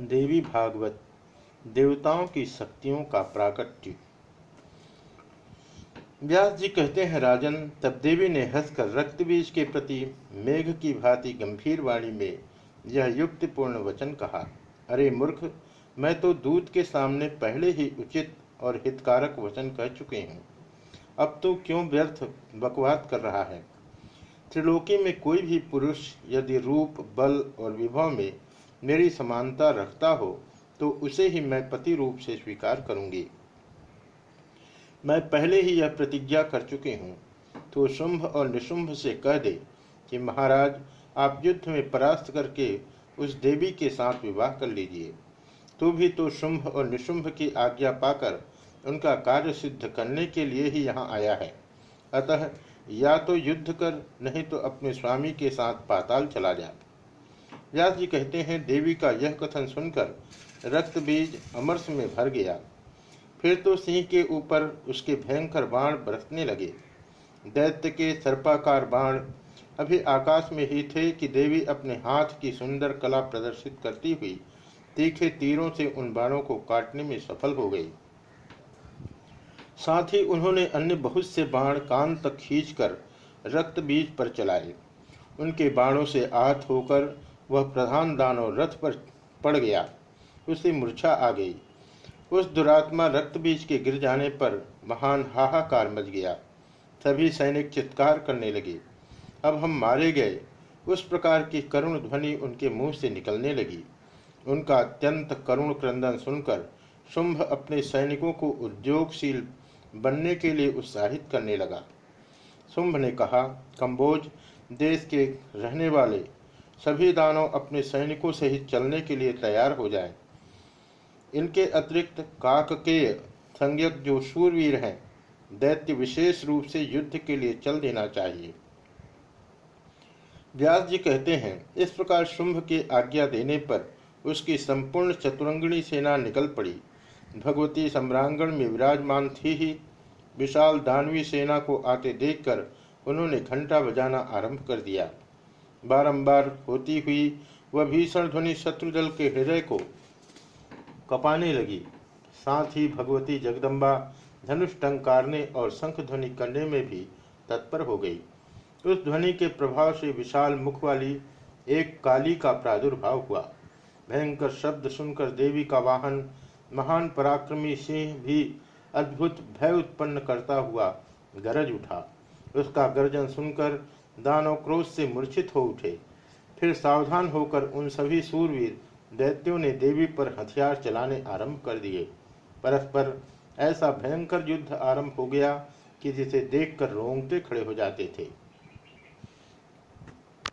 देवी भागवत, देवताओं की शक्तियों का प्राकट्य। व्यास जी कहते हैं, राजन, तब देवी ने हंसकर रक्त बीज के प्रति मेघ की भांति गंभीर वाणी में यह युक्तिपूर्ण वचन कहा, अरे मूर्ख, मैं तो दूत के सामने पहले ही उचित और हितकारक वचन कह चुके हूँ। अब तो क्यों व्यर्थ बकवाद कर रहा है? त्रिलोकी में कोई भी पुरुष यदि रूप, बल और विभव में मेरी समानता रखता हो तो उसे ही मैं पति रूप से स्वीकार करूँगी। मैं पहले ही यह प्रतिज्ञा कर चुकी हूँ तो शुंभ और निशुंभ से कह दे कि महाराज, आप युद्ध में परास्त करके उस देवी के साथ विवाह कर लीजिए। तू भी तो शुंभ और निशुंभ की आज्ञा पाकर उनका कार्य सिद्ध करने के लिए ही यहाँ आया है। अतः या तो युद्ध कर, नहीं तो अपने स्वामी के साथ पाताल चला जा। व्यास जी कहते हैं, देवी का यह कथन सुनकर रक्त बीज अमरस में भर गया। फिर तो सिंह के ऊपर उसके भयंकर बाण बरसने लगे। दैत्य के सर्पाकार बाण अभी आकाश में ही थे कि देवी अपने हाथ की सुंदर कला प्रदर्शित करती हुई तीखे तीरों से उन बाणों को काटने में सफल हो गई। साथ ही उन्होंने अन्य बहुत से बाण कान तक खींचकर रक्त बीज पर चलाए। उनके बाणों से आहत होकर वह प्रधान दानव रथ पर पड़ गया। उसे मूर्छा आ गई। उस दुरात्मा रक्त बीज के गिर जाने पर महान हाहाकार मच गया। सभी सैनिक चित्कार करने लगे। अब हम मारे गए। उस प्रकार की करुण ध्वनि उनके मुँह से निकलने लगी। उनका अत्यंत करुण क्रंदन सुनकर शुंभ अपने सैनिकों को उद्योगशील बनने के लिए उत्साहित करने लगा। शुंभ ने कहा, कंबोज, देश के रहने वाले सभी दानव अपने सैनिकों से ही चलने के लिए तैयार हो जाएँ। इनके अतिरिक्त काककेय संज्ञक जो शूरवीर हैं, दैत्य विशेष रूप से युद्ध के लिए चल देना चाहिए। व्यास जी कहते हैं, इस प्रकार शुंभ की आज्ञा देने पर उसकी संपूर्ण चतुरंगणी सेना निकल पड़ी। भगवती सम्रांगण में विराजमान थी ही, विशाल दानवी सेना को आते देखकर उन्होंने घंटा बजाना आरंभ कर दिया। बारंबार होती हुई वह भीषण ध्वनि शत्रुदल के हृदय को कपाने लगी। साथ ही भगवती जगदम्बा धनुष टंकारने और शंख ध्वनि करने में भी तत्पर हो गई। उस ध्वनि के प्रभाव से विशाल मुख वाली एक काली का प्रादुर्भाव हुआ। भयंकर शब्द सुनकर देवी का वाहन महान पराक्रमी सिंह भी अद्भुत भय उत्पन्न करता हुआ गरज उठा। उसका गर्जन सुनकर दानव क्रोध से मूर्छित हो उठे। फिर सावधान होकर उन सभी सूरवीर दैत्यों ने देवी पर हथियार चलाने आरंभ कर दिए। परस्पर ऐसा भयंकर युद्ध आरंभ हो गया कि जिसे देखकर रोंगटे खड़े हो जाते थे।